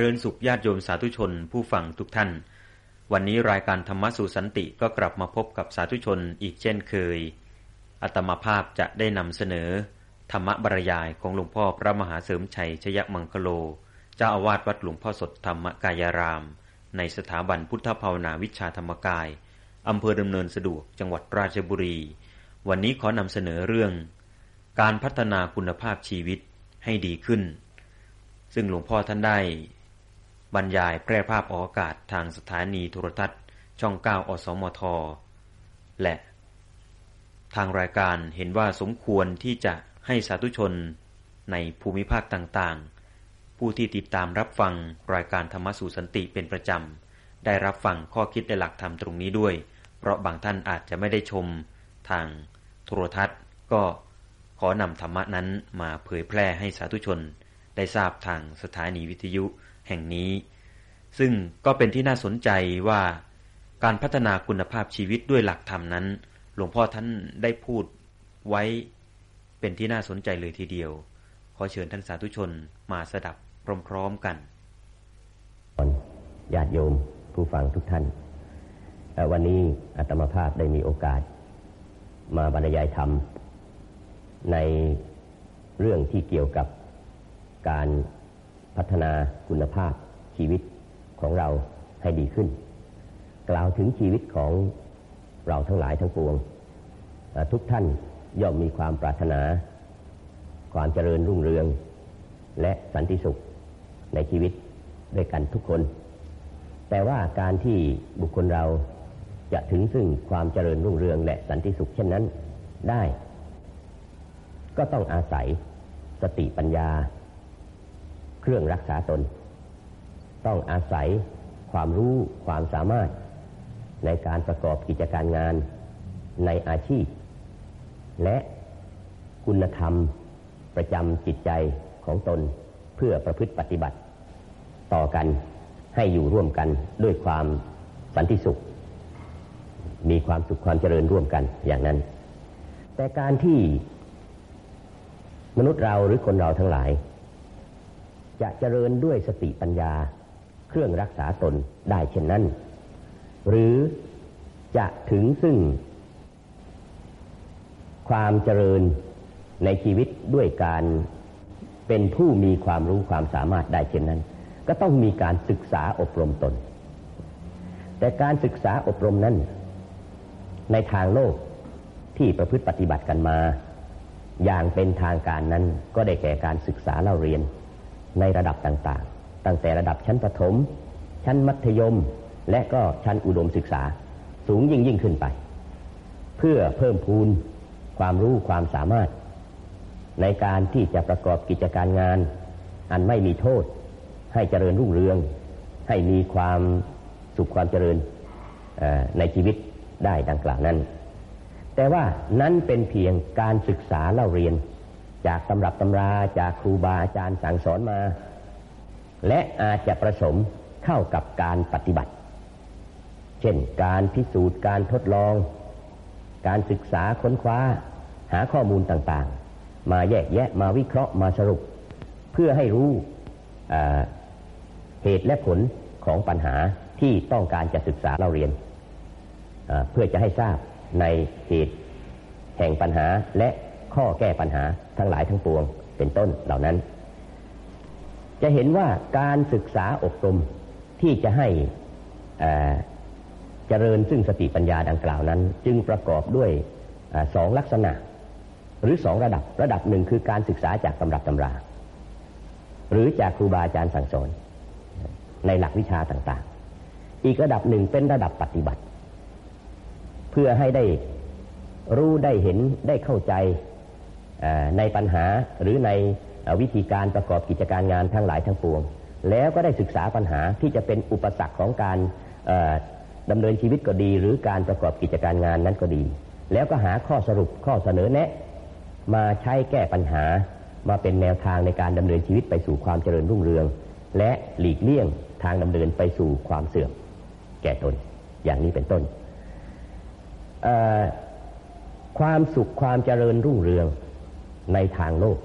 ริญสุขญาติโยมสาธุชนผู้ฟังทุกท่าน วันนี้รายการธรรมสู่สันติก็กลับมาพบกับสาธุชนอีกเช่นเคย อัตมาภาพจะได้นำเสนอ ธรรมบรรยายของหลวงพ่อพระมหาเสริมชัยชยมังคโล เจ้าอาวาสวัดหลวงพ่อสดธรรมกายาราม ในสถาบันพุทธภาวนาวิชาธรรมกายอำเภอดำเนินสะดวกจังหวัดราชบุรี วันนี้ขอนำเสนอเรื่อง การพัฒนาคุณภาพชีวิตให้ดีขึ้น ซึ่งหลวงพ่อท่านได้ บรรยายแพร่ภาพออกอากาศทางสถานีโทรทัศน์ ช่อง 9 อสมท และ ทางรายการเห็นว่าสมควรที่จะให้สาธุชนในภูมิภาคต่างๆ ผู้ที่ติดตามรับฟังรายการธรรมสู่สันติเป็นประจำ ได้รับฟังข้อคิดและหลักธรรมตรงนี้ด้วย เพราะบางท่านอาจจะไม่ได้ชมทางโทรทัศน์ ก็ขอนำธรรมะนั้นมาเผยแพร่ให้สาธุชน ได้ทราบทางสถานีวิทยุ ห่งนี้ ซึ่งก็เป็นที่น่าสนใจว่าการพัฒนาคุณภาพชีวิตด้วยหลักธรรมนั้น หลวงพ่อท่านได้พูดไว้เป็นที่น่าสนใจเลยทีเดียว ขอเชิญท่านสาธุชนมาสดับพร้อมๆกันญาติโยมผู้ฟังทุกท่าน วันนี้อาตมาภาพได้มีโอกาส มาบรรยายธรรม ในเรื่องที่เกี่ยวกับการ พัฒนาคุณภาพชีวิตของเราให้ดีขึ้น กล่าวถึงชีวิตของเราทั้งหลายทั้งปวง ทุกท่านย่อมมีความปรารถนา ความเจริญรุ่งเรือง และสันติสุขในชีวิตด้วยกันทุกคน แต่ว่าการที่บุคคลเราจะถึงซึ่งความเจริญรุ่งเรืองและสันติสุขเช่นนั้นได้ ก็ต้องอาศัยสติปัญญา เครื่องรักษาตน ต้องอาศัยความรู้ความสามารถ ในการประกอบกิจการงานในอาชีพ และคุณธรรมประจำจิตใจของตนเพื่อประพฤติปฏิบัติ ต่อกันให้อยู่ร่วมกันด้วยความสันติสุข มีความสุขความเจริญร่วมกันอย่างนั้น แต่การที่มนุษย์เราหรือคนเราทั้งหลาย จะเจริญด้วยสติปัญญา เครื่องรักษาตนได้เช่นนั้น หรือจะถึงซึ่ง ความเจริญในชีวิตด้วยการเป็นผู้มีความรู้ความสามารถได้เช่นนั้น ก็ต้องมีการศึกษาอบรมตน แต่การศึกษาอบรมนั้น ในทางโลกที่ประพฤติปฏิบัติกันมา อย่างเป็นทางการนั้นก็ได้แก่การศึกษาเล่าเรียน ในระดับต่างๆ ตั้งแต่ระดับชั้นประถม ชั้นมัธยม และก็ชั้นอุดมศึกษา สูงยิ่งยิ่งขึ้นไป เพื่อเพิ่มพูนความรู้ความสามารถ ในการที่จะประกอบกิจการงาน อันไม่มีโทษ ให้เจริญรุ่งเรือง ให้มีความสุขความเจริญในชีวิตได้ดังกล่าวนั้น แต่ว่านั้นเป็นเพียงการศึกษาเล่าเรียน จากตำรับตำราจากครูบาอาจารย์สั่งสอนมา และอาจจะประสมเข้ากับการปฏิบัติ เช่นการพิสูจน์การทดลอง การศึกษาค้นคว้า หาข้อมูลต่างๆ มาแยกแยะมาวิเคราะห์มาสรุป เพื่อให้รู้เหตุและผลของปัญหาที่ต้องการจะศึกษาเราเรียน เพื่อจะให้ทราบในเหตุแห่งปัญหาและ ข้อแก้ปัญหาทั้งหลายทั้งปวง เป็นต้นเหล่านั้น จะเห็นว่าการศึกษาอบรมที่จะให้เจริญซึ่งสติปัญญาดังกล่าวนั้น จึงประกอบด้วยอสองลักษณะ หรือสองระดับระดับหนึ่งคือการศึกษาจากตำรับตำรา หรือจากครูบาอาจารย์สั่งสอน ในหลักวิชาต่างๆ อีกระดับหนึ่งเป็นระดับปฏิบัติ เพื่อให้ได้รู้ได้เห็นได้เข้าใจ ในปัญหาหรือในวิธีการประกอบกิจการงานทั้งหลายทั้งปวง แล้วก็ได้ศึกษาปัญหาที่จะเป็นอุปสรรคของการดำเนินชีวิตก็ดี หรือการประกอบกิจการงานนั้นก็ดี แล้วก็หาข้อสรุปข้อเสนอแนะ มาใช้แก้ปัญหามาเป็นแนวทางในการดำเนินชีวิตไปสู่ความเจริญรุ่งเรือง และหลีกเลี่ยงทางดำเนินไปสู่ความเสื่อมแก่ตนอย่างนี้เป็นต้นความสุขความเจริญรุ่งเรือง ในทางโลก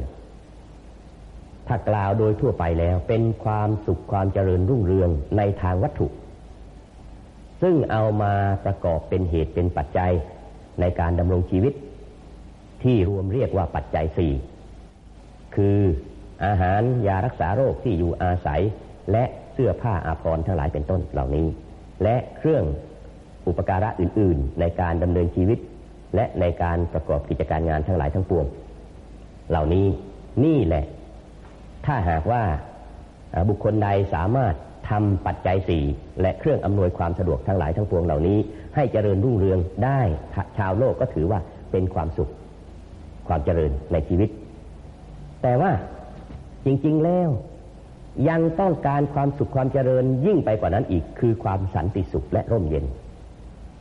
ถ้ากล่าวโดยทั่วไปแล้ว เป็นความสุขความเจริญรุ่งเรืองในทางวัตถุ ซึ่งเอามาประกอบเป็นเหตุเป็นปัจจัยในการดำรงชีวิต ที่รวมเรียกว่าปัจจัยสี่คืออาหารยารักษาโรคที่อยู่อาศัย และเสื้อผ้าอาภรณ์ทั้งหลายเป็นต้นเหล่านี้ และเครื่องอุปการะอื่น ๆ ในการดำเนินชีวิต และในการประกอบกิจการงานทั้งหลายทั้งปวง เหล่านี้นี่แหละ ถ้าหากว่าบุคคลใดสามารถทำปัจจัยสี่และเครื่องอำนวยความสะดวกทั้งหลายทั้งปวงเหล่านี้ ให้เจริญรุ่งเรืองได้ชาวโลกก็ถือว่าเป็นความสุข ความเจริญในชีวิต แต่ว่าจริงๆแล้ว ยังต้องการความสุขความเจริญยิ่งไปกว่านั้นอีก คือความสันติสุขและร่มเย็น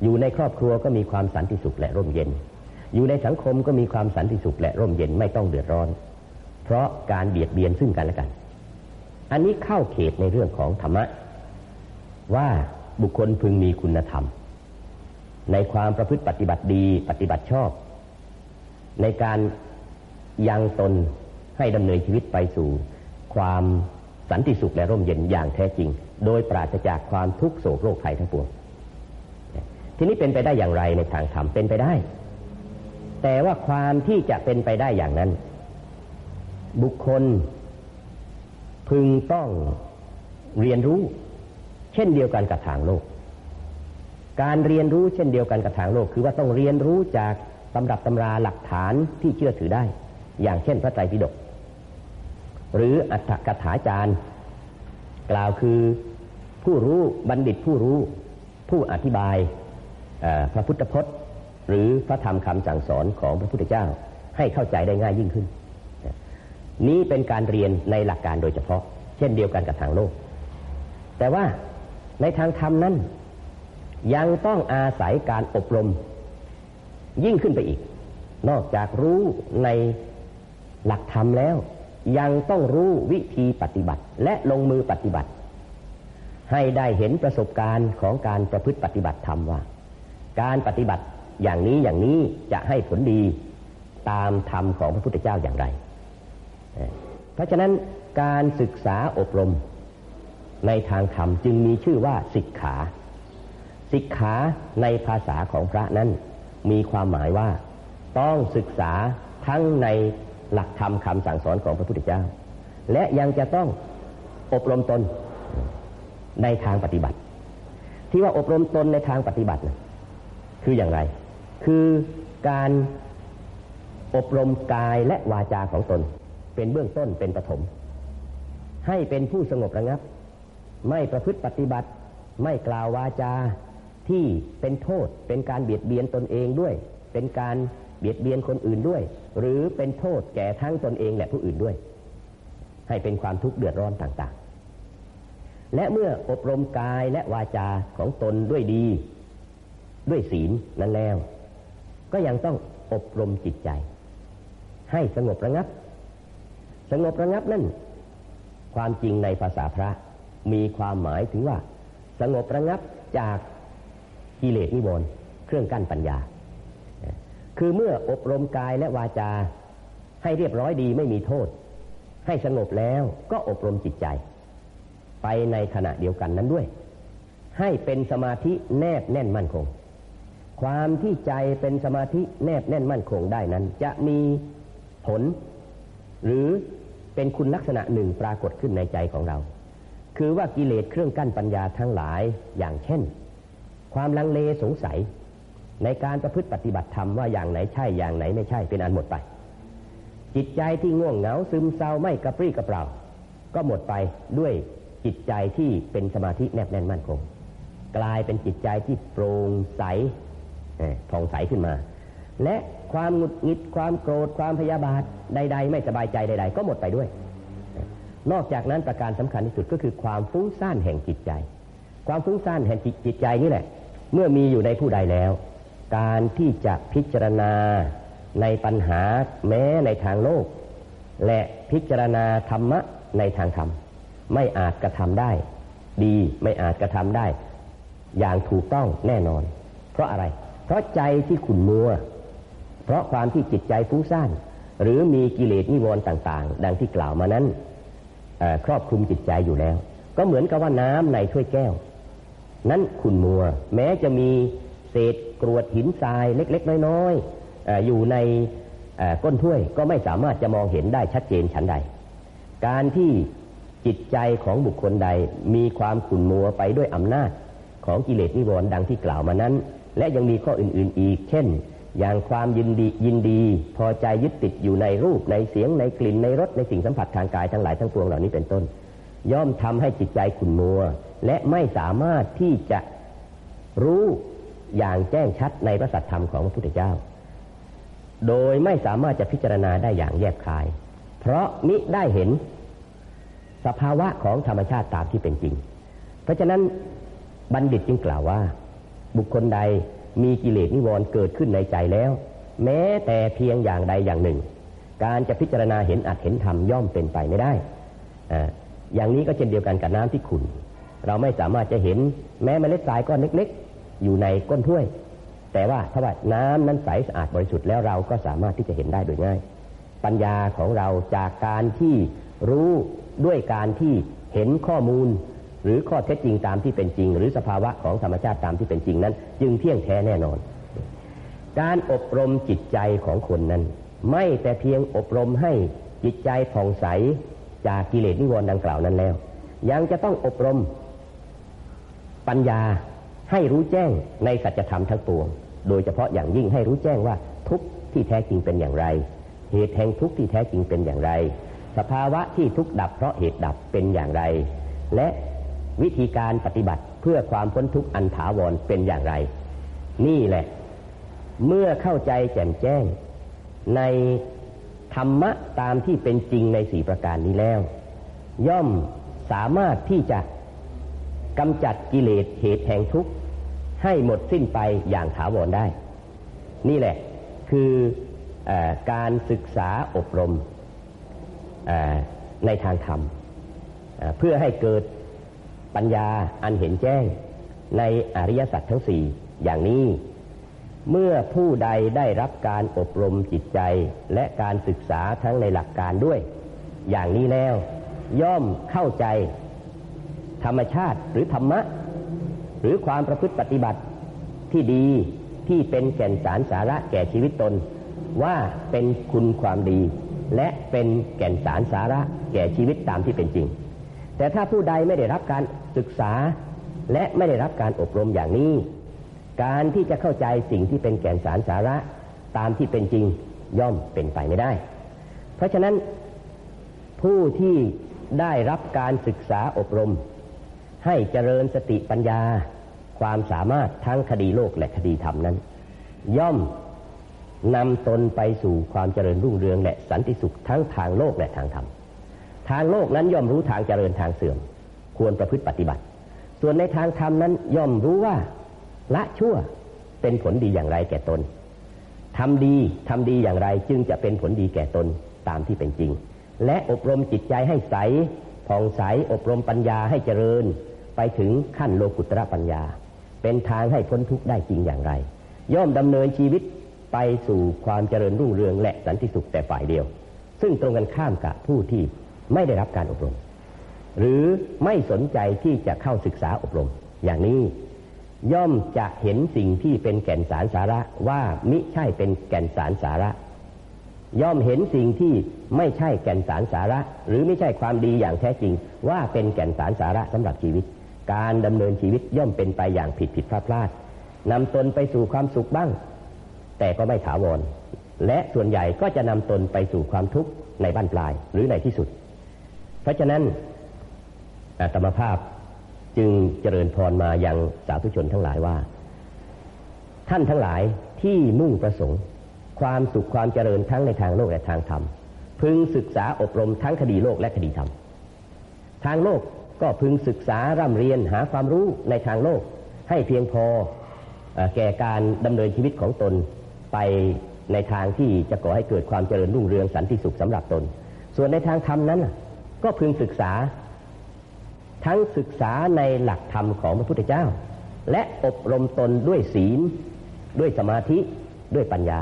อยู่ในครอบครัวก็มีความสันติสุขและร่มเย็น อยู่ในสังคมก็มีความสันติสุขและร่มเย็นไม่ต้องเดือดร้อน เพราะการเบียดเบียนซึ่งกันและกัน อันนี้เข้าเขตในเรื่องของธรรมะ ว่าบุคคลพึงมีคุณธรรม ในความประพฤติปฏิบัติดีปฏิบัติชอบ ในการยังตนให้ดำเนินชีวิตไปสู่ ความสันติสุขและร่มเย็นอย่างแท้จริง โดยปราศจากความทุกโศกโรคภัยทั้งปวงทีนี้เป็นไปได้อย่างไรในทางธรรมเป็นไปได้ แต่ว่าความที่จะเป็นไปได้อย่างนั้น บุคคล พึงต้องเรียนรู้ เช่นเดียวกันกับทางโลก การเรียนรู้เช่นเดียวกันกับทางโลก คือว่าต้องเรียนรู้จากตำรับตำราหลักฐานที่เชื่อถือได้ อย่างเช่นพระไตรปิฎกหรืออัตถกถาจารย์ กล่าวคือผู้รู้บัณฑิตผู้รู้ ผู้อธิบายพระพุทธพจน์ หรือพระธรรมคำสั่งสอนของพระพุทธเจ้าให้เข้าใจได้ง่ายยิ่งขึ้น นี้เป็นการเรียนในหลักการโดยเฉพาะ เช่นเดียวกันกับทางโลก แต่ว่าในทางธรรมนั้น ยังต้องอาศัยการอบรมยิ่งขึ้นไปอีก นอกจากรู้ในหลักธรรมแล้ว ยังต้องรู้วิธีปฏิบัติและลงมือปฏิบัติ ให้ได้เห็นประสบการณ์ของการประพฤติปฏิบัติธรรมว่า การปฏิบัติ อย่างนี้อย่างนี้จะให้ผลดีตามธรรมของพระพุทธเจ้าอย่างไร เพราะฉะนั้นการศึกษาอบรมในทางธรรมจึงมีชื่อว่าศิกขาศิกขาในภาษาของพระนั้น มีความหมายว่าต้องศึกษาทั้งในหลักธรรมคำสั่งสอนของพระพุทธเจ้า และยังจะต้องอบรมตนในทางปฏิบัติ ที่ว่าอบรมตนในทางปฏิบัตินะคืออย่างไร คือการอบรมกายและวาจาของตน เป็นเบื้องต้นเป็นปฐมให้เป็นผู้สงบระงับ ไม่ประพฤติปฏิบัติ ไม่กล่าววาจาที่เป็นโทษ เป็นการเบียดเบียนตนเองด้วย เป็นการเบียดเบียนคนอื่นด้วย หรือเป็นโทษแก่ทั้งตนเองและผู้อื่นด้วย ให้เป็นความทุกข์เดือดร้อนต่างๆ และเมื่ออบรมกายและวาจาของตนด้วยดี ด้วยศีลนั้นแล้ว ก็ยังต้องอบรมจิตใจ ให้สงบระงับ สงบระงับนั่น ความจริงในภาษาพระมีความหมายถึงว่า สงบระงับจากกิเลสนิวรณ์เครื่องกั้นปัญญา คือเมื่ออบรมกายและวาจา ให้เรียบร้อยดีไม่มีโทษ ให้สงบแล้วก็อบรมจิตใจ ไปในขณะเดียวกันนั้นด้วย ให้เป็นสมาธิแนบแน่นมั่นคง ความที่ใจเป็นสมาธิแนบแน่นมั่นคงได้นั้น จะมีผล หรือเป็นคุณลักษณะหนึ่งปรากฏขึ้นในใจของเรา คือว่ากิเลสเครื่องกั้นปัญญาทั้งหลายอย่างเช่น ความลังเลสงสัย ในการประพฤติปฏิบัติธรรมว่าอย่างไหนใช่อย่างไหนไม่ใช่เป็นอันหมดไป จิตใจที่ง่วงเหงาซึมเศร้าไม่กระปรี้กระเปร่า ก็หมดไปด้วยจิตใจที่เป็นสมาธิแนบแน่นมั่นคง กลายเป็นจิตใจที่โปร่งใส ผ่องใสขึ้นมา และความหงุดหงิดความโกรธความพยาบาทใด ๆ ไม่สบายใจใด ๆ ก็หมดไปด้วย นอกจากนั้นประการสำคัญที่สุดก็คือความฟุ้งซ่านแห่งจิตใจ ความฟุ้งซ่านแห่งจิตใจนี่แหละ เมื่อมีอยู่ในผู้ใดแล้ว การที่จะพิจารณาในปัญหาแม้ในทางโลก และพิจารณาธรรมะในทางธรรม ไม่อาจกระทำได้ ดีไม่อาจกระทำได้ อย่างถูกต้องแน่นอน เพราะอะไร เพราะใจที่ขุ่นมัว เพราะความที่จิตใจฟุ้งซ่านหรือมีกิเลสนิวรณ์ต่าง ๆ ดังที่กล่าวมานั้นครอบคลุมจิตใจอยู่แล้ว ก็เหมือนกับว่าน้ำในถ้วยแก้ว นั้นขุ่นมัว แม้จะมีเศษกรวดหินทรายเล็ก ๆ น้อยๆออยู่ในก้นถ้วยก็ไม่สามารถจะมองเห็นได้ชัดเจนฉันใด การที่จิตใจของบุคคลใดมีความขุ่นมัวไปด้วยอำนาจของกิเลสนิวรณ์ดังที่กล่าวมานั้น และยังมีข้ออื่นๆอีก เช่น อย่างความยินดียินดี พอใจยึดติดอยู่ในรูปในเสียงในกลิ่นในรสในสิ่งสัมผัสทางกายทั้งหลายทั้งปวงเหล่านี้เป็นต้น ย่อมทำให้จิตใจขุ่นมัว และไม่สามารถที่จะรู้อย่างแจ้งชัดในพระสัทธรรมของพระพุทธเจ้า โดยไม่สามารถจะพิจารณาได้อย่างแยบคาย เพราะมิได้เห็นสภาวะของธรรมชาติตามที่เป็นจริง เพราะฉะนั้นบัณฑิตจึงกล่าวว่า บุคคลใดมีกิเลสนิวรณ์เกิดขึ้นในใจแล้ว แม้แต่เพียงอย่างใดอย่างหนึ่ง การจะพิจารณาเห็นอัดเห็นธรรมย่อมเป็นไปไม่ได้ออย่างนี้ก็เช่นเดียวกันกับน้ำที่ขุ่นเราไม่สามารถจะเห็นแม้เมล็ดทรายก้อนเล็กๆ อยู่ในก้นถ้วย แต่ว่าถ้าว่าน้ำนั้นใสสะอาดบริสุทธิ์แล้วเราก็สามารถที่จะเห็นได้โดยง่าย ปัญญาของเราจากการที่รู้ด้วยการที่เห็นข้อมูล หรือข้อเท็จจริงตามที่เป็นจริง หรือสภาวะของธรรมชาติตามที่เป็นจริงนั้น จึงเที่ยงแท้แน่นอน การอบรมจิตใจของคนนั้น ไม่แต่เพียงอบรมให้จิตใจผ่องใสจากกิเลสนิวรณ์ดังกล่าวนั้นแล้ว ยังจะต้องอบรมปัญญาให้รู้แจ้งในสัจธรรมทั้งปวง โดยเฉพาะอย่างยิ่งให้รู้แจ้งว่าทุกที่แท้จริงเป็นอย่างไร เหตุแห่งทุกที่แท้จริงเป็นอย่างไร สภาวะที่ทุกดับเพราะเหตุดับเป็นอย่างไร และ วิธีการปฏิบัติเพื่อความพ้นทุกข์อันถาวรเป็นอย่างไร นี่แหละ เมื่อเข้าใจแจ่มแจ้ง ในธรรมะตามที่เป็นจริงในสี่ประการนี้แล้ว ย่อมสามารถที่จะกำจัดกิเลสเหตุแห่งทุกข์ให้หมดสิ้นไปอย่างถาวรได้ นี่แหละคืออการศึกษาอบรมในทางธรรม เพื่อให้เกิด ปัญญาอันเห็นแจ้ง ในอริยสัจทั้งสี่อย่างนี้ เมื่อผู้ใดได้รับการอบรมจิตใจและการศึกษาทั้งในหลักการด้วย อย่างนี้แล้ว ย่อมเข้าใจ ธรรมชาติหรือธรรมะ หรือความประพฤติปฏิบัติที่ดีที่เป็นแก่นสารสาระแก่ชีวิตตน ว่าเป็นคุณความดี และเป็นแก่นสารสาระแก่ชีวิตตามที่เป็นจริง แต่ถ้าผู้ใดไม่ได้รับการ ศึกษา และไม่ได้รับการอบรมอย่างนี้ การที่จะเข้าใจสิ่งที่เป็นแก่นสารสาระตามที่เป็นจริงย่อมเป็นไปไม่ได้ เพราะฉะนั้นผู้ที่ได้รับการศึกษาอบรม ให้เจริญสติปัญญา ความสามารถทั้งคดีโลกและคดีธรรมนั้น ย่อมนำตนไปสู่ความเจริญรุ่งเรืองและสันติสุขทั้งทางโลกและทางธรรม ทางโลกนั้นย่อมรู้ทางเจริญทางเสื่อม ควรประพฤติปฏิบัติ ส่วนในทางธรรมนั้นย่อมรู้ว่า ละชั่วเป็นผลดีอย่างไรแก่ตนทำดีทำดีอย่างไรจึงจะเป็นผลดีแก่ตนตามที่เป็นจริง และอบรมจิตใจให้ใสผ่องใสอบรมปัญญาให้เจริญ ไปถึงขั้นโลกุตระปัญญา เป็นทางให้พ้นทุกข์ได้จริงอย่างไร ย่อมดำเนินชีวิตไปสู่ความเจริญรุ่งเรืองและสันติสุขแต่ฝ่ายเดียว ซึ่งตรงกันข้ามกับผู้ที่ไม่ได้รับการอบรม หรือไม่สนใจที่จะเข้าศึกษาอบรม อย่างนี้ย่อมจะเห็นสิ่งที่เป็นแก่นสารสาระว่ามิใช่เป็นแก่นสารสาระ ย่อมเห็นสิ่งที่ไม่ใช่แก่นสารสาระ หรือไม่ใช่ความดีอย่างแท้จริง ว่าเป็นแก่นสารสาระสำหรับชีวิต การดำเนินชีวิตย่อมเป็นไปอย่างผิดผิดพลาดพลาดนำตนไปสู่ความสุขบ้าง แต่ก็ไม่ถาวรและส่วนใหญ่ก็จะนำตนไปสู่ความทุกข์ในบ้านปลายหรือในที่สุด เพราะฉะนั้น อาตมภาพจึงเจริญพรมายังสาธุชนทั้งหลายว่า ท่านทั้งหลายที่มุ่งประสงค์ ความสุขความเจริญทั้งในทางโลกและทางธรรม พึงศึกษาอบรมทั้งคดีโลกและคดีธรรม ทางโลกก็พึงศึกษาร่ำเรียนหาความรู้ในทางโลก ให้เพียงพอแก่การดำเนินชีวิตของตนไปในทางที่จะก่อให้เกิดความเจริญรุ่งเรืองสันติสุขสำหรับตน ส่วนในทางธรรมนั้นก็พึงศึกษา ทั้งศึกษาในหลักธรรมของพระพุทธเจ้า และอบรมตนด้วยศีล ด้วยสมาธิด้วยปัญญา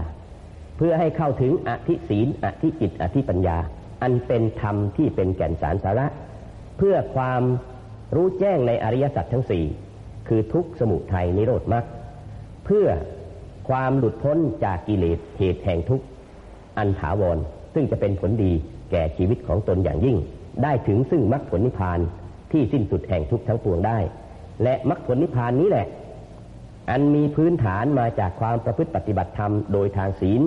เพื่อให้เข้าถึงอธิศีลอธิจิตอธิปัญญา อันเป็นธรรมที่เป็นแก่นสารสาระ เพื่อความรู้แจ้งในอริยสัจทั้งสี่คือทุกสมุทัยนิโรธมรรคเพื่อความหลุดพ้นจากกิเลสเหตุแห่งทุกข์อันถาวร ซึ่งจะเป็นผลดีแก่ชีวิตของตนอย่างยิ่ง ได้ถึงซึ่งมรรคผลนิพพาน ที่สิ้นสุดแห่งทุกข์ทั้งปวงได้ และมรรคผลนิพพานนี้แหละ อันมีพื้นฐานมาจากความประพฤติปฏิบัติธรรมโดยทางศีล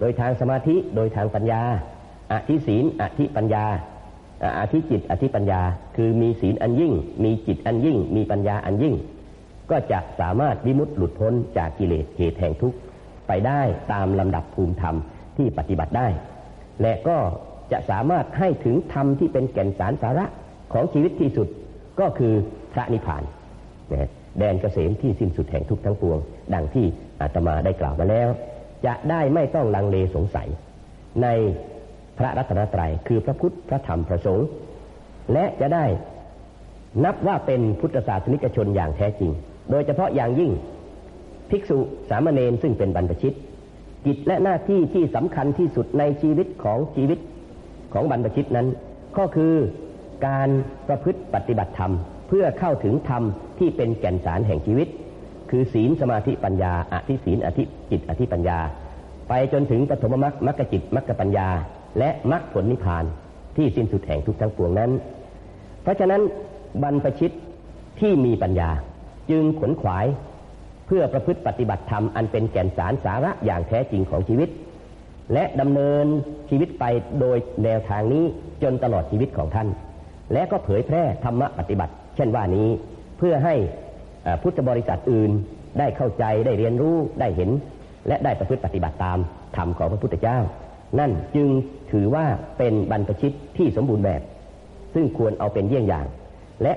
โดยทางสมาธิ โดยทางปัญญาอธิศีลอธิปัญญาอธิจิตอธิปัญญา คือมีศีลอันยิ่ง มีจิตอันยิ่ง มีปัญญาอันยิ่ง ก็จะสามารถวิมุตติหลุดพ้นจากกิเลสเหตุแห่งทุกข์ไปได้ตามลำดับภูมิธรรมที่ปฏิบัติได้ และก็จะสามารถให้ถึงธรรมที่เป็นแก่นสารสาระ ของชีวิตที่สุดก็คือพระนิพพานแดนเกษมที่สิ้นสุดแห่งทุกทั้งปวง ดังที่อาตมาได้กล่าวมาแล้ว จะได้ไม่ต้องลังเลสงสัย ในพระรัตนตรัยคือพระพุทธพระธรรมพระสงฆ์และจะได้นับว่าเป็นพุทธศาสนิกชนอย่างแท้จริง โดยเฉพาะอย่างยิ่งภิกษุสามเณรซึ่งเป็นบรรพชิต กิจและหน้าที่ที่สำคัญที่สุดในชีวิตของชีวิตของบรรพชิตนั้น ก็คือ การประพฤติปฏิบัติธรรม เพื่อเข้าถึงธรรมที่เป็นแก่นสารแห่งชีวิต คือศีลสมาธิปัญญาอธิศีลอธิจิตอธิปัญญา ไปจนถึงปฐมมรรคมรรคจิตมรรคปัญญา และมรรคผลนิพพานที่สิ้นสุดแห่งทุกทั้งปวงนั้น เพราะฉะนั้นบรรพชิตที่มีปัญญาจึงขนขวายเพื่อประพฤติปฏิบัติธรรมอันเป็นแก่นสารสาระอย่างแท้จริงของชีวิต และดำเนินชีวิตไปโดยแนวทางนี้จนตลอดชีวิตของท่าน และก็เผยแพร่ธรรมะปฏิบัติ เช่นว่านี้เพื่อให้พุทธบริษัทอื่นได้เข้าใจได้เรียนรู้ได้เห็น และได้ประพฤติปฏิบัติตามธรรมของพระพุทธเจ้า นั่นจึงถือว่าเป็นบรรพชิตที่สมบูรณ์แบบ ซึ่งควรเอาเป็นเยี่ยงอย่าง และ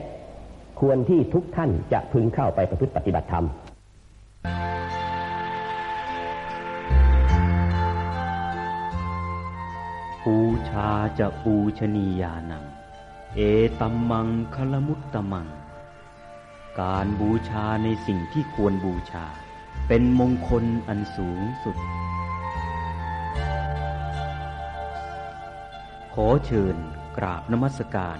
ควรที่ทุกท่านจะพึงเข้าไปประพฤติปฏิบัติธรรมปูชาจะปูชนียานัง เอตัมมังคลมุตตมัง การบูชาในสิ่งที่ควรบูชา เป็นมงคลอันสูงสุด ขอเชิญกราบนมัสการ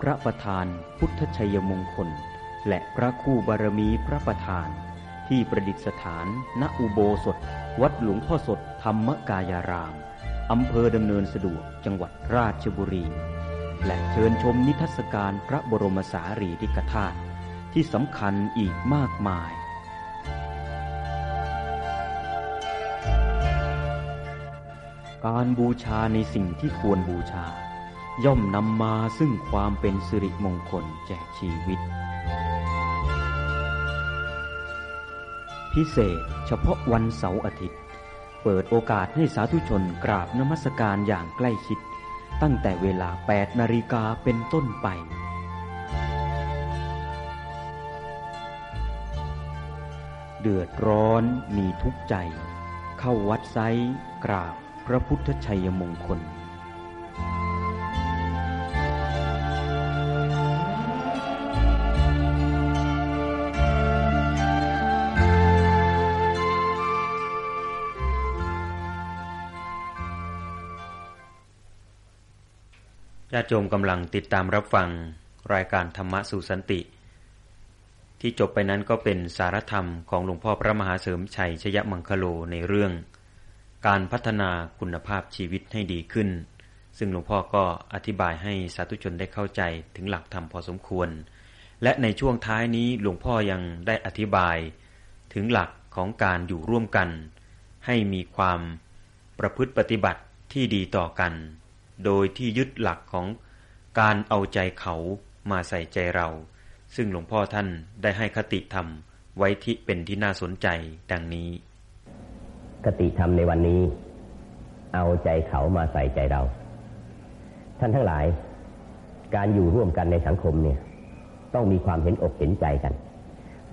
พระประธานพุทธชัยมงคล และพระคู่บารมีพระประธาน ที่ประดิษฐานณอุโบสถ วัดหลวงพ่อสดธรรมกายารามอำเภอดำเนินสะดวกจังหวัดราชบุรี และเชิญชมนิทรรศการพระบรมสารีริกธาตุที่สำคัญอีกมากมาย การบูชาในสิ่งที่ควรบูชา ย่อมนำมาซึ่งความเป็นสิริมงคลแก่ชีวิต พิเศษเฉพาะวันเสาร์อาทิตย์ เปิดโอกาสให้สาธุชนกราบนมัสการอย่างใกล้ชิด ตั้งแต่เวลา 8 นาฬิกาเป็นต้นไป เดือดร้อนมีทุกใจ เข้าวัดไซกราบพระพุทธชัยมงคล ญาติโยมกำลังติดตามรับฟังรายการธรรมะสู่สันติ ที่จบไปนั้นก็เป็นสารธรรมของหลวงพ่อพระมหาเสริมชัยชยมังคโลในเรื่อง การพัฒนาคุณภาพชีวิตให้ดีขึ้น ซึ่งหลวงพ่อก็อธิบายให้สาธุชนได้เข้าใจถึงหลักธรรมพอสมควร และในช่วงท้ายนี้หลวงพ่อยังได้อธิบายถึงหลักของการอยู่ร่วมกัน ให้มีความประพฤติปฏิบัติที่ดีต่อกัน โดยที่ยึดหลักของการเอาใจเขามาใส่ใจเรา ซึ่งหลวงพ่อท่านได้ให้คติธรรมไว้ที่เป็นที่น่าสนใจดังนี้ คติธรรมในวันนี้ เอาใจเขามาใส่ใจเรา ท่านทั้งหลาย การอยู่ร่วมกันในสังคมเนี่ย ต้องมีความเห็นอกเห็นใจกัน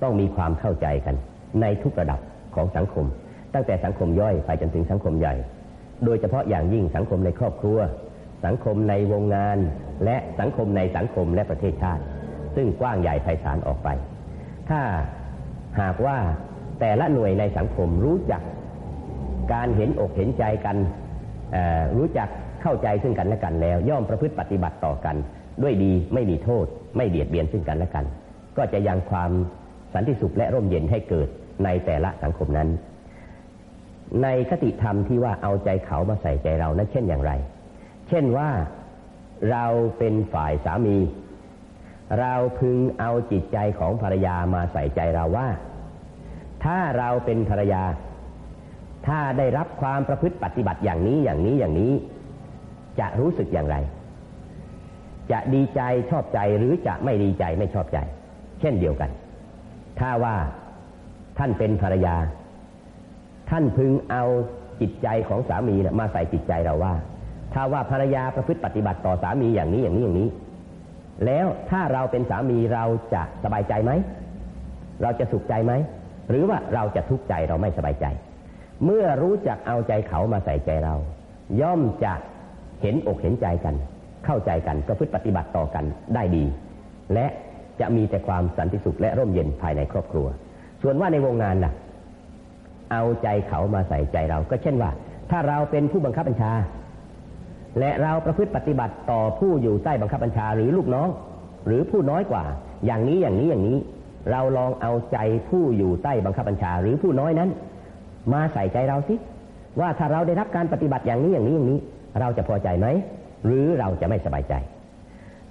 ต้องมีความเข้าใจกัน ในทุกระดับของสังคม ตั้งแต่สังคมย่อยไปจนถึงสังคมใหญ่ โดยเฉพาะอย่างยิ่งสังคมในครอบครัว สังคมในวงงาน และสังคมในสังคมและประเทศชาติ ซึ่งกว้างใหญ่ไพศาลออกไป ถ้าหากว่าแต่ละหน่วยในสังคมรู้จักการเห็นอกเห็นใจกันรู้จักเข้าใจซึ่งกันและกันแล้ว ย่อมประพฤติปฏิบัติต่อกัน ด้วยดีไม่มีโทษ ไม่เบียดเบียนซึ่งกันและกัน ก็จะยังความสันติสุขและร่มเย็นให้เกิดในแต่ละสังคมนั้น ในคติธรรมที่ว่าเอาใจเขามาใส่ใจเรานั้นเช่นอย่างไร เช่นว่าเราเป็นฝ่ายสามี เราพึงเอาจิตใจของภรรยามาใส่ใจเราว่า ถ้าเราเป็นภรรยา ถ้าได้รับความประพฤติปฏิบัติอย่างนี้อย่างนี้อย่างนี้ จะรู้สึกอย่างไร จะดีใจชอบใจหรือจะไม่ดีใจไม่ชอบใจ เช่นเดียวกัน ถ้าว่าท่านเป็นภรรยา ท่านพึงเอาจิตใจของสามีมาใส่จิตใจเราว่า ถ้าว่าภรรยาประพฤติปฏิบัติต่อสามีอย่างนี้อย่างนี้อย่างนี้ แล้วถ้าเราเป็นสามีเราจะสบายใจไหม เราจะสุขใจไหม หรือว่าเราจะทุกข์ใจเราไม่สบายใจ เมื่อรู้จักเอาใจเขามาใส่ใจเรา ย่อมจะเห็นอกเห็นใจกัน เข้าใจกันประพฤติปฏิบัติต่อกันได้ดี และจะมีแต่ความสันติสุขและร่มเย็นภายในครอบครัว ส่วนว่าในวงงานล่ะ เอาใจเขามาใส่ใจเรา ก็เช่นว่า ถ้าเราเป็นผู้บังคับบัญชา และเราประพฤติปฏิบัติต่อผู้อยู่ใต้บังคับบัญชาหรือลูกน้อง หรือผู้น้อยกว่า อย่างนี้อย่างนี้อย่างนี้ เราลองเอาใจผู้อยู่ใต้บังคับบัญชาหรือผู้น้อยนั้น มาใส่ใจเราสิว่าถ้าเราได้รับการปฏิบัติอย่างนี้อย่างนี้อย่างนี้ เราจะพอใจไหมหรือเราจะไม่สบายใจ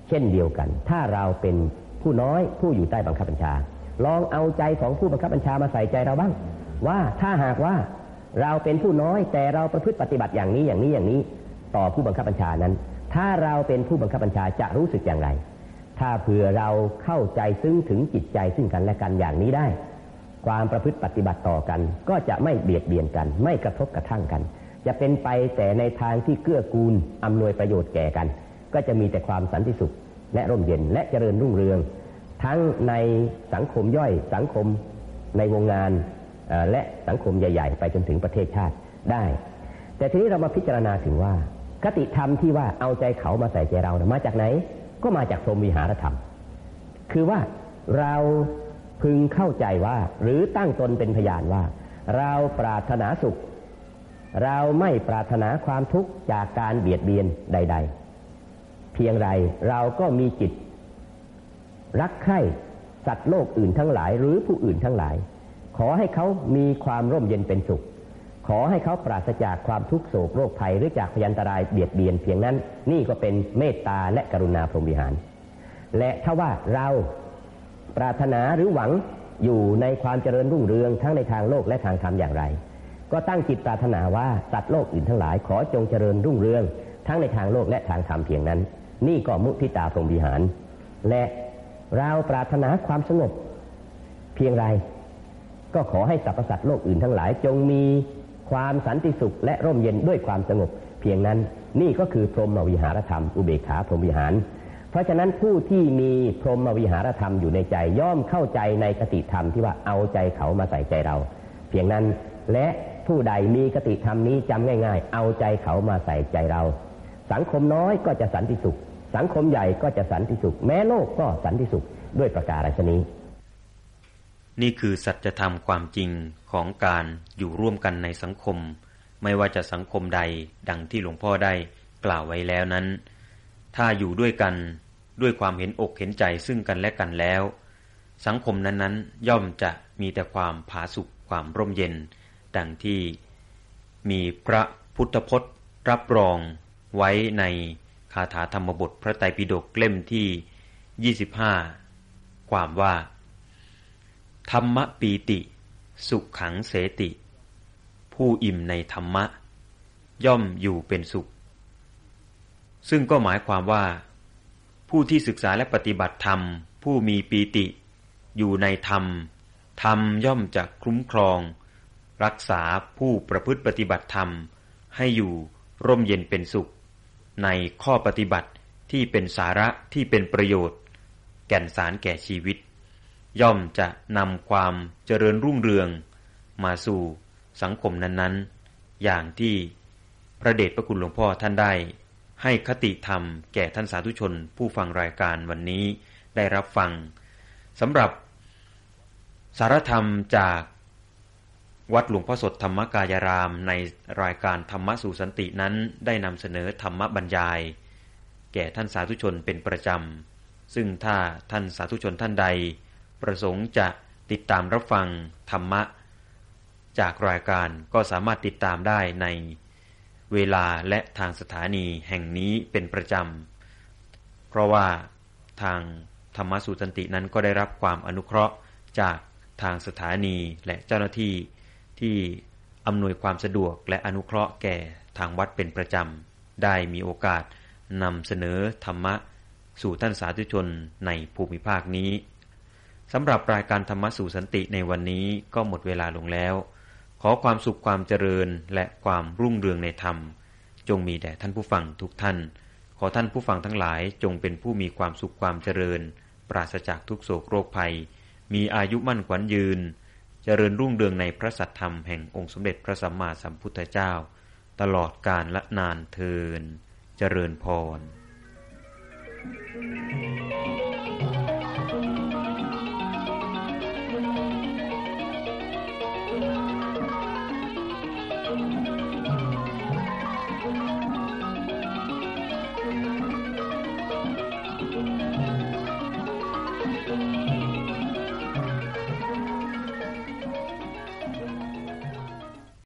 เช่นเดียวกัน ถ้าเราเป็นผู้น้อยผู้อยู่ใต้บังคับบัญชา ลองเอาใจของผู้บังคับบัญชามาใส่ใจเราบ้าง ว่าถ้าหากว่าเราเป็นผู้น้อยแต่เราประพฤติปฏิบัติอย่างนี้อย่างนี้อย่างนี้ ต่อผู้บังคับบัญชานั้น ถ้าเราเป็นผู้บังคับบัญชาจะรู้สึกอย่างไร ถ้าเผื่อเราเข้าใจซึ่งถึงจิตใจซึ่งกันและกันอย่างนี้ได้ ความประพฤติปฏิบัติต่อกัน ก็จะไม่เบียดเบียนกัน ไม่กระทบกระทั่งกัน จะเป็นไปแต่ในทางที่เกื้อกูลอำนวยประโยชน์แก่กัน ก็จะมีแต่ความสันติสุข และร่มเย็นและเจริญรุ่งเรือง ทั้งในสังคมย่อยสังคมในวงงานและสังคมใหญ่ ๆ ไปจนถึงประเทศชาติได้ แต่ทีนี้เรามาพิจารณาถึงว่า คติธรรมที่ว่าเอาใจเขามาใส่ใจเรานะมาจากไหน ก็มาจากพรหมวิหารธรรม คือว่าเราพึงเข้าใจว่า หรือตั้งตนเป็นพยานว่า เราปรารถนาสุข เราไม่ปรารถนาความทุกข์จากการเบียดเบียนใด ๆ เพียงไรเราก็มีจิต รักใคร่สัตว์โลกอื่นทั้งหลาย หรือผู้อื่นทั้งหลาย ขอให้เขามีความร่มเย็นเป็นสุข ขอให้เขาปราศจากความทุกโศกโรคภัยหรือจากพยันตรายเบียดเบียนเพียงนั้น นี่ก็เป็นเมตตาและกรุณาพรหมวิหาร และถ้าว่าเราปรารถนาหรือหวังอยู่ในความเจริญรุ่งเรืองทั้งในทางโลกและทางธรรมอย่างไร ก็ตั้งจิตปรารถนาว่าสัตว์โลกอื่นทั้งหลาย ขอจงเจริญรุ่งเรือง ทั้งในทางโลกและทางธรรมเพียงนั้น นี่ก็มุทิตาพรหมวิหาร และเราปรารถนาความสงบเพียงไร ก็ขอให้สรรพสัตว์โลกอื่นทั้งหลายจงมี ความสันติสุขและร่มเย็นด้วยความสงบ เพียงนั้นนี่ก็คือพรหมวิหารธรรม อุเบกขาพรหมวิหาร เพราะฉะนั้นผู้ที่มีพรหมวิหารธรรมอยู่ในใจย่อมเข้าใจในคติธรรมที่ว่าเอาใจเขามาใส่ใจเรา เพียงนั้นและผู้ใดมีคติธรรมนี้จำง่าย ๆ เอาใจเขามาใส่ใจเรา สังคมน้อยก็จะสันติสุข สังคมใหญ่ก็จะสันติสุข แม้โลกก็สันติสุขด้วยประการฉนี้ นี่คือสัจธรรมความจริงของการอยู่ร่วมกันในสังคม ไม่ว่าจะสังคมใดดังที่หลวงพ่อได้กล่าวไว้แล้วนั้น ถ้าอยู่ด้วยกันด้วยความเห็นอกเห็นใจซึ่งกันและกันแล้ว สังคมนั้นๆ ย่อมจะมีแต่ความผาสุกความร่มเย็น ดังที่มีพระพุทธพจน์รับรองไว้ในคาถาธรรมบทพระไตรปิฎกเล่มที่ 25 ความว่า ธรรมปีติ สุขขังเสติ ผู้อิ่มในธรรมะ ย่อมอยู่เป็นสุข ซึ่งก็หมายความว่า ผู้ที่ศึกษาและปฏิบัติธรรม ผู้มีปีติ อยู่ในธรรม ธรรมย่อมจะคุ้มครอง รักษาผู้ประพฤติปฏิบัติธรรม ให้อยู่ร่มเย็นเป็นสุข ในข้อปฏิบัติที่เป็นสาระที่เป็นประโยชน์ แก่นสารแก่ชีวิต ย่อมจะนำความเจริญรุ่งเรือง มาสู่สังคมนั้นๆ อย่างที่พระเดชพระคุณหลวงพ่อท่านได้ ให้คติธรรมแก่ท่านสาธุชน ผู้ฟังรายการวันนี้ได้รับฟังสำหรับสารธรรมจากวัดหลวงพ่อสดธรรมกายรามในรายการธรรมะสู่สันตินั้นได้นำเสนอธรรมบรรยาย แก่ท่านสาธุชนเป็นประจำ ซึ่งถ้าท่านสาธุชนท่านใด ประสงค์จะติดตามรับฟังธรรมะ จากรายการก็สามารถติดตามได้ในเวลาและทางสถานีแห่งนี้เป็นประจำ เพราะว่าทางธรรมสุสันตินั้นก็ได้รับความอนุเคราะห์จากทางสถานีและเจ้าหน้าที่ที่อำนวยความสะดวกและอนุเคราะห์แก่ทางวัดเป็นประจำ ได้มีโอกาสนำเสนอธรรมะ สู่ท่านสาธุชนในภูมิภาคนี้ สำหรับรายการธรรมสู่สันติในวันนี้ก็หมดเวลาลงแล้ว ขอความสุขความเจริญและความรุ่งเรืองในธรรม จงมีแด่ท่านผู้ฟังทุกท่าน ขอท่านผู้ฟังทั้งหลายจงเป็นผู้มีความสุขความเจริญ ปราศจากทุกโศกโรคภัย มีอายุมั่นขวัญยืน เจริญรุ่งเรืองในพระสัทธรรมแห่งองค์สมเด็จพระสัมมาสัมพุทธเจ้า ตลอดกาลละนานเทินเจริญพร thank you